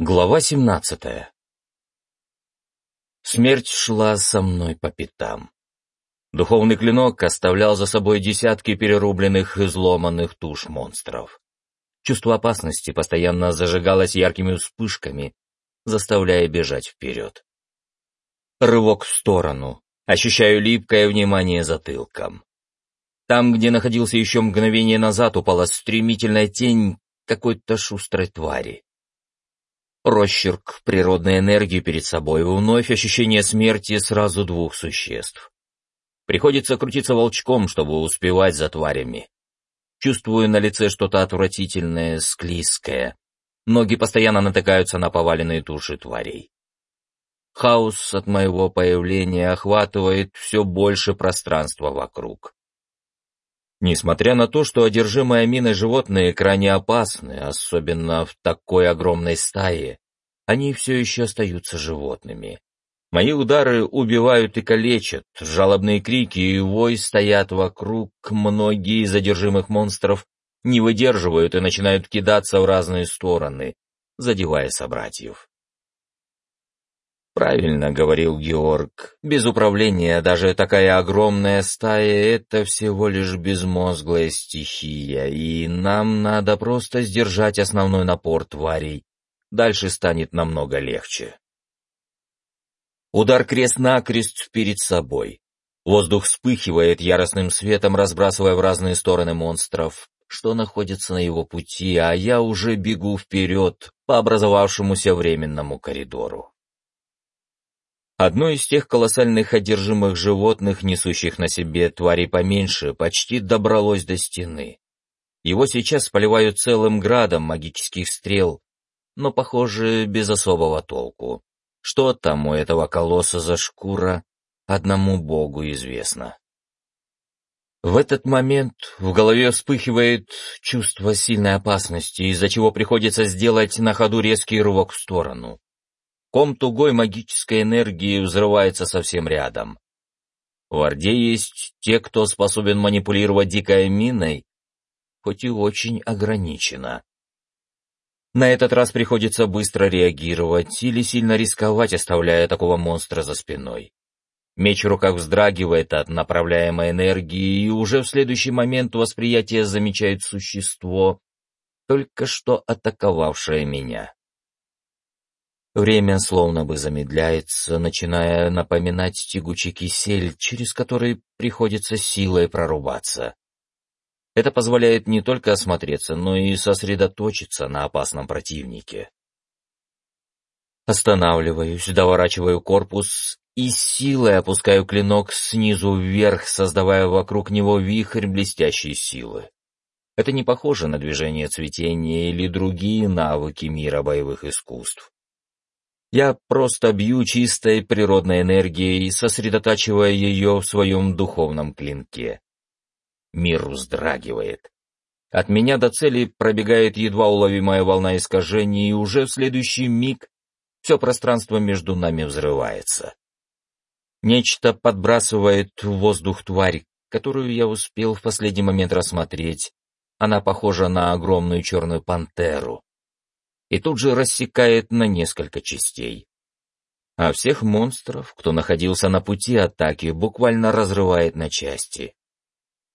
Глава 17 Смерть шла со мной по пятам. Духовный клинок оставлял за собой десятки перерубленных и изломанных туш монстров. Чувство опасности постоянно зажигалось яркими вспышками, заставляя бежать вперед. Рывок в сторону. Ощущаю липкое внимание затылком. Там, где находился еще мгновение назад, упала стремительная тень какой-то шустрой твари. Росчерк природной энергии перед собой, вновь ощущение смерти сразу двух существ. Приходится крутиться волчком, чтобы успевать за тварями. Чувствую на лице что-то отвратительное, склизкое. Ноги постоянно натыкаются на поваленные туши тварей. Хаос от моего появления охватывает все больше пространства вокруг. Несмотря на то, что одержимые аминой животные крайне опасны, особенно в такой огромной стае, они все еще остаются животными. Мои удары убивают и калечат, жалобные крики и вой стоят вокруг, многие из одержимых монстров не выдерживают и начинают кидаться в разные стороны, задевая собратьев. Правильно говорил Георг, без управления даже такая огромная стая — это всего лишь безмозглая стихия, и нам надо просто сдержать основной напор тварей. Дальше станет намного легче. Удар крест-накрест перед собой. Воздух вспыхивает яростным светом, разбрасывая в разные стороны монстров, что находится на его пути, а я уже бегу вперед по образовавшемуся временному коридору. Одно из тех колоссальных одержимых животных, несущих на себе твари поменьше, почти добралось до стены. Его сейчас поливают целым градом магических стрел, но, похоже, без особого толку. Что там у этого колосса за шкура, одному богу известно. В этот момент в голове вспыхивает чувство сильной опасности, из-за чего приходится сделать на ходу резкий рывок в сторону. Ком тугой магической энергии взрывается совсем рядом. В Орде есть те, кто способен манипулировать дикой миной, хоть и очень ограниченно. На этот раз приходится быстро реагировать или сильно рисковать, оставляя такого монстра за спиной. Меч в руках вздрагивает от направляемой энергии, и уже в следующий момент восприятие замечает существо, только что атаковавшее меня. Время словно бы замедляется, начиная напоминать тягучий кисель, через который приходится силой прорубаться. Это позволяет не только осмотреться, но и сосредоточиться на опасном противнике. Останавливаюсь, доворачиваю корпус и силой опускаю клинок снизу вверх, создавая вокруг него вихрь блестящей силы. Это не похоже на движение цветения или другие навыки мира боевых искусств. Я просто бью чистой природной энергией, сосредотачивая ее в своем духовном клинке. Мир вздрагивает. От меня до цели пробегает едва уловимая волна искажений, и уже в следующий миг все пространство между нами взрывается. Нечто подбрасывает в воздух тварь, которую я успел в последний момент рассмотреть. Она похожа на огромную черную пантеру и тут же рассекает на несколько частей. А всех монстров, кто находился на пути атаки, буквально разрывает на части.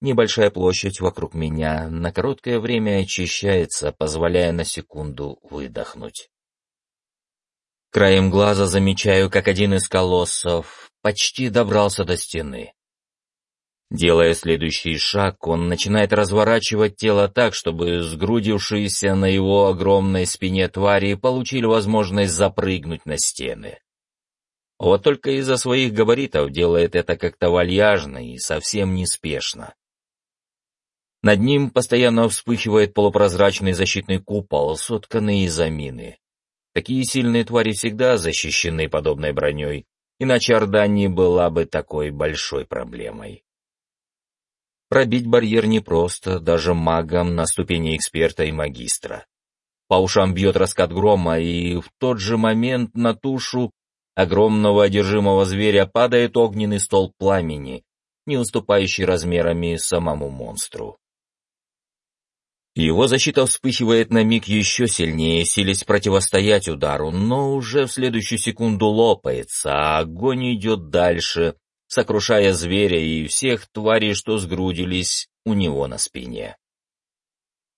Небольшая площадь вокруг меня на короткое время очищается, позволяя на секунду выдохнуть. Краем глаза замечаю, как один из колоссов почти добрался до стены. Делая следующий шаг, он начинает разворачивать тело так, чтобы сгрудившиеся на его огромной спине твари получили возможность запрыгнуть на стены. Вот только из-за своих габаритов делает это как-то вальяжно и совсем неспешно. Над ним постоянно вспыхивает полупрозрачный защитный купол, сотканный из амины. Такие сильные твари всегда защищены подобной броней, иначе Орда не была бы такой большой проблемой. Пробить барьер непросто, даже магам на ступени эксперта и магистра. По ушам бьет раскат грома, и в тот же момент на тушу огромного одержимого зверя падает огненный стол пламени, не уступающий размерами самому монстру. Его защита вспыхивает на миг еще сильнее, силясь противостоять удару, но уже в следующую секунду лопается, а огонь идет дальше, сокрушая зверя и всех тварей, что сгрудились у него на спине.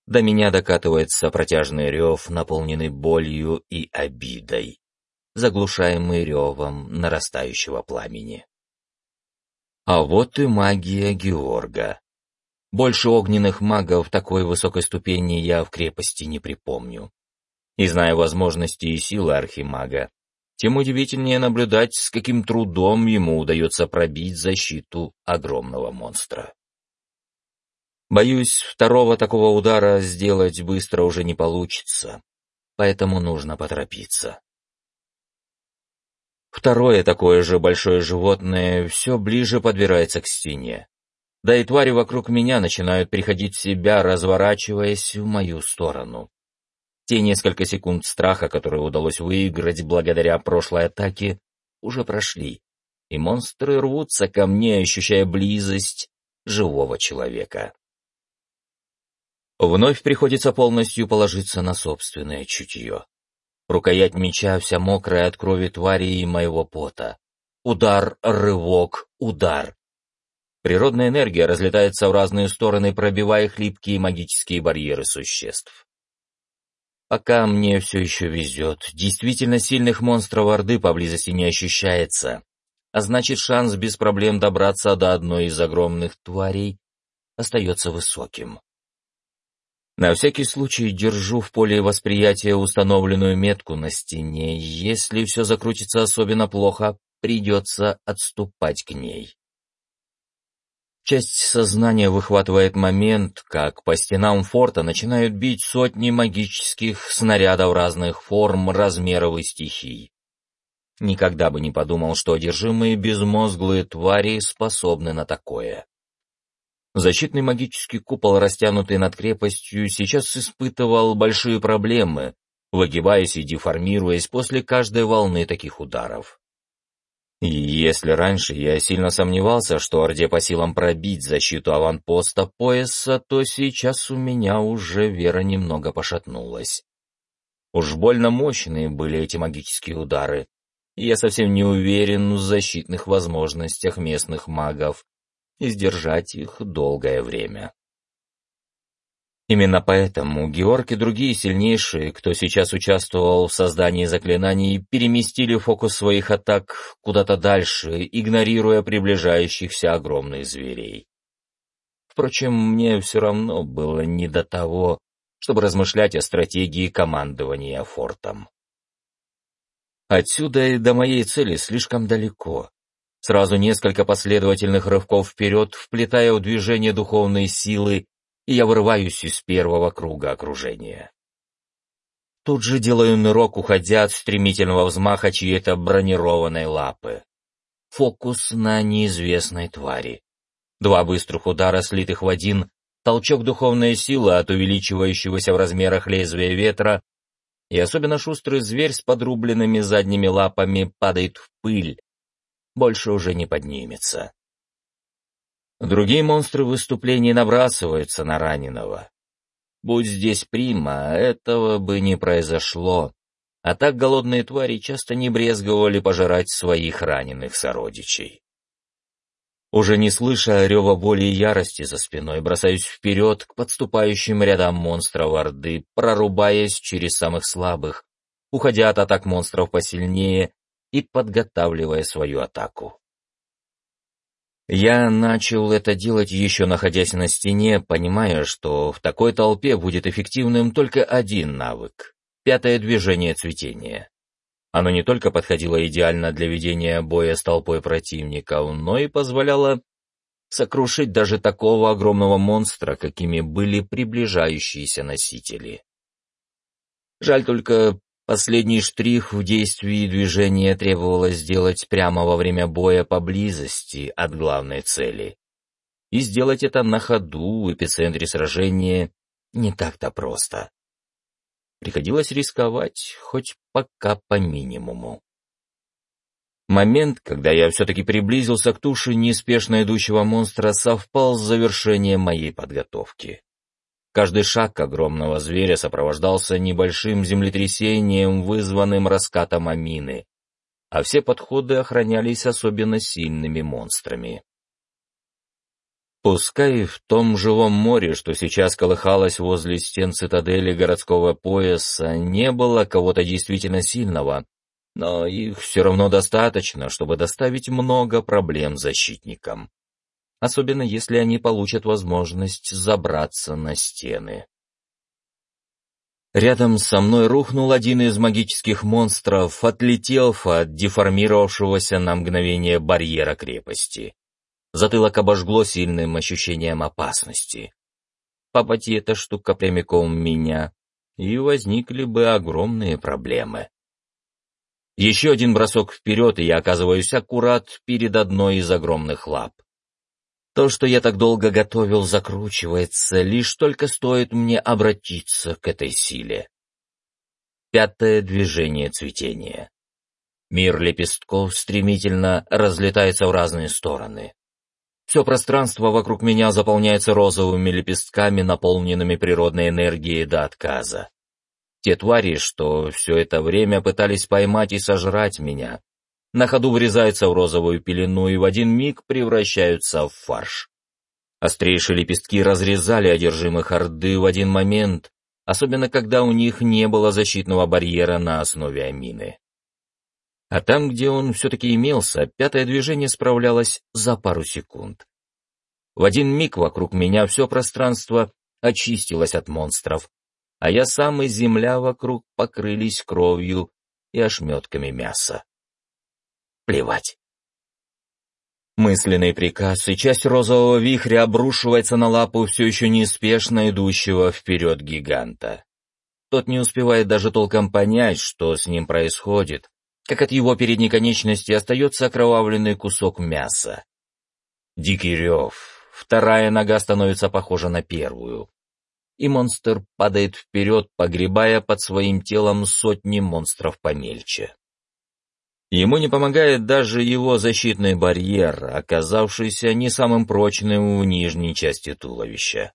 До меня докатывается протяжный рев, наполненный болью и обидой, заглушаемый ревом нарастающего пламени. А вот и магия Георга. Больше огненных магов такой высокой ступени я в крепости не припомню. И зная возможности и силы архимага, тем удивительнее наблюдать, с каким трудом ему удается пробить защиту огромного монстра. Боюсь, второго такого удара сделать быстро уже не получится, поэтому нужно поторопиться. Второе такое же большое животное все ближе подбирается к стене. Да и твари вокруг меня начинают приходить в себя, разворачиваясь в мою сторону. Те несколько секунд страха, которые удалось выиграть благодаря прошлой атаке, уже прошли, и монстры рвутся ко мне, ощущая близость живого человека. Вновь приходится полностью положиться на собственное чутье. Рукоять меча вся мокрая от крови твари и моего пота. Удар, рывок, удар. Природная энергия разлетается в разные стороны, пробивая хлипкие магические барьеры существ. Пока мне все еще везет, действительно сильных монстров Орды поблизости не ощущается, а значит шанс без проблем добраться до одной из огромных тварей остается высоким. На всякий случай держу в поле восприятия установленную метку на стене. Если все закрутится особенно плохо, придется отступать к ней. Часть сознания выхватывает момент, как по стенам форта начинают бить сотни магических снарядов разных форм, размеров и стихий. Никогда бы не подумал, что одержимые безмозглые твари способны на такое. Защитный магический купол, растянутый над крепостью, сейчас испытывал большие проблемы, выгибаясь и деформируясь после каждой волны таких ударов. Если раньше я сильно сомневался, что Орде по силам пробить защиту аванпоста пояса, то сейчас у меня уже вера немного пошатнулась. Уж больно мощные были эти магические удары, я совсем не уверен в защитных возможностях местных магов, и сдержать их долгое время. Именно поэтому Георг и другие сильнейшие, кто сейчас участвовал в создании заклинаний, переместили фокус своих атак куда-то дальше, игнорируя приближающихся огромных зверей. Впрочем, мне все равно было не до того, чтобы размышлять о стратегии командования фортом. Отсюда и до моей цели слишком далеко, Сразу несколько последовательных рывков вперед, вплетая в движение духовной силы, и я вырываюсь из первого круга окружения. Тут же делаю нырок, уходя от стремительного взмаха чьей-то бронированной лапы. Фокус на неизвестной твари. Два быстрых удара, слитых в один, толчок духовной силы от увеличивающегося в размерах лезвия ветра, и особенно шустрый зверь с подрубленными задними лапами падает в пыль, больше уже не поднимется. Другие монстры в выступлении набрасываются на раненого. Будь здесь прима, этого бы не произошло, а так голодные твари часто не брезговали пожирать своих раненых сородичей. Уже не слыша рева боли и ярости за спиной, бросаюсь вперед к подступающим рядам монстров Орды, прорубаясь через самых слабых, уходя от атак монстров посильнее и подготавливая свою атаку. Я начал это делать еще находясь на стене, понимая, что в такой толпе будет эффективным только один навык — пятое движение цветения. Оно не только подходило идеально для ведения боя с толпой противников, но и позволяло сокрушить даже такого огромного монстра, какими были приближающиеся носители. Жаль только, Последний штрих в действии движения требовалось сделать прямо во время боя поблизости от главной цели. И сделать это на ходу в эпицентре сражения не так-то просто. Приходилось рисковать, хоть пока по минимуму. Момент, когда я все-таки приблизился к туше неспешно идущего монстра, совпал с завершением моей подготовки. Каждый шаг огромного зверя сопровождался небольшим землетрясением, вызванным раскатом амины, а все подходы охранялись особенно сильными монстрами. Пускай в том живом море, что сейчас колыхалось возле стен цитадели городского пояса, не было кого-то действительно сильного, но их все равно достаточно, чтобы доставить много проблем защитникам. Особенно если они получат возможность забраться на стены. Рядом со мной рухнул один из магических монстров, отлетев от деформировавшегося на мгновение барьера крепости. Затылок обожгло сильным ощущением опасности. Попади эта штука прямиком меня, и возникли бы огромные проблемы. Еще один бросок вперед, и я оказываюсь аккурат перед одной из огромных лап. То, что я так долго готовил, закручивается, лишь только стоит мне обратиться к этой силе. Пятое движение цветения. Мир лепестков стремительно разлетается в разные стороны. Все пространство вокруг меня заполняется розовыми лепестками, наполненными природной энергией до отказа. Те твари, что все это время пытались поймать и сожрать меня, на ходу врезаются в розовую пелену и в один миг превращаются в фарш. Острейшие лепестки разрезали одержимых Орды в один момент, особенно когда у них не было защитного барьера на основе амины. А там, где он все-таки имелся, пятое движение справлялось за пару секунд. В один миг вокруг меня все пространство очистилось от монстров, а я сам и земля вокруг покрылись кровью и ошметками мяса плевать. Мысленный приказ, и часть розового вихря обрушивается на лапу все еще неспешно идущего вперед гиганта. Тот не успевает даже толком понять, что с ним происходит, как от его передней конечности остается окровавленный кусок мяса. Дикий рев, вторая нога становится похожа на первую, и монстр падает вперед, погребая под своим телом сотни монстров помельче. Ему не помогает даже его защитный барьер, оказавшийся не самым прочным в нижней части туловища.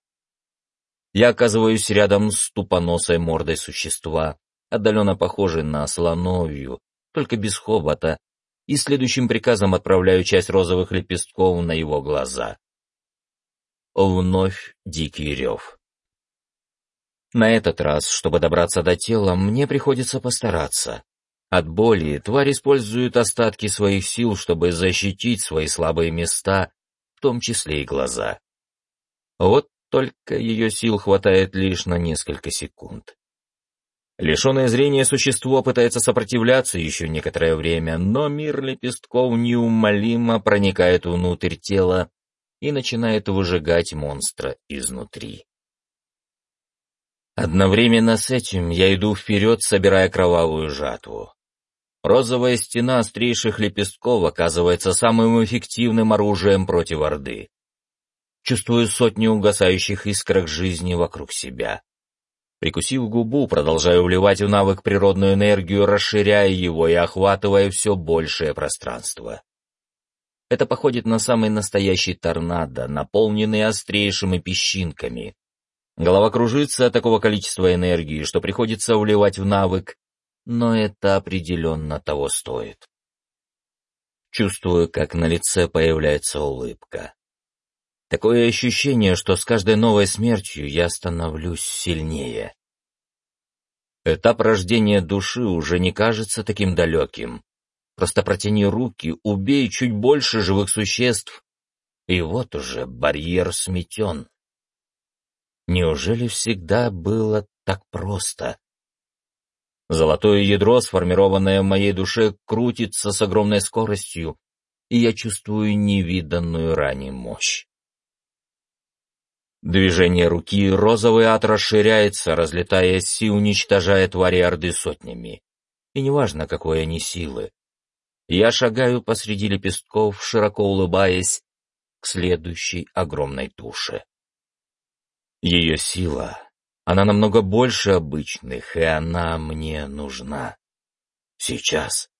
Я оказываюсь рядом с тупоносой мордой существа, отдаленно похожей на слоновью, только без хобота, и следующим приказом отправляю часть розовых лепестков на его глаза. Вновь дикий рев. На этот раз, чтобы добраться до тела, мне приходится постараться. От боли тварь использует остатки своих сил, чтобы защитить свои слабые места, в том числе и глаза. Вот только ее сил хватает лишь на несколько секунд. Лишенное зрения существо пытается сопротивляться еще некоторое время, но мир лепестков неумолимо проникает внутрь тела и начинает выжигать монстра изнутри. Одновременно с этим я иду вперед, собирая кровавую жатву. Розовая стена острейших лепестков оказывается самым эффективным оружием против Орды. Чувствую сотни угасающих искрах жизни вокруг себя. Прикусив губу, продолжаю вливать в навык природную энергию, расширяя его и охватывая все большее пространство. Это походит на самый настоящий торнадо, наполненный острейшими песчинками. Голова кружится от такого количества энергии, что приходится вливать в навык но это определенно того стоит. Чувствую, как на лице появляется улыбка. Такое ощущение, что с каждой новой смертью я становлюсь сильнее. Этап рождения души уже не кажется таким далеким. Просто протяни руки, убей чуть больше живых существ, и вот уже барьер сметен. Неужели всегда было так просто? Золотое ядро, сформированное в моей душе, крутится с огромной скоростью, и я чувствую невиданную ранее мощь. Движение руки, розовый ад расширяется, разлетаясь и уничтожая твари Орды сотнями. И неважно, какой они силы. Я шагаю посреди лепестков, широко улыбаясь, к следующей огромной туше. Ее сила она намного больше обычных, и она мне нужна. Сейчас.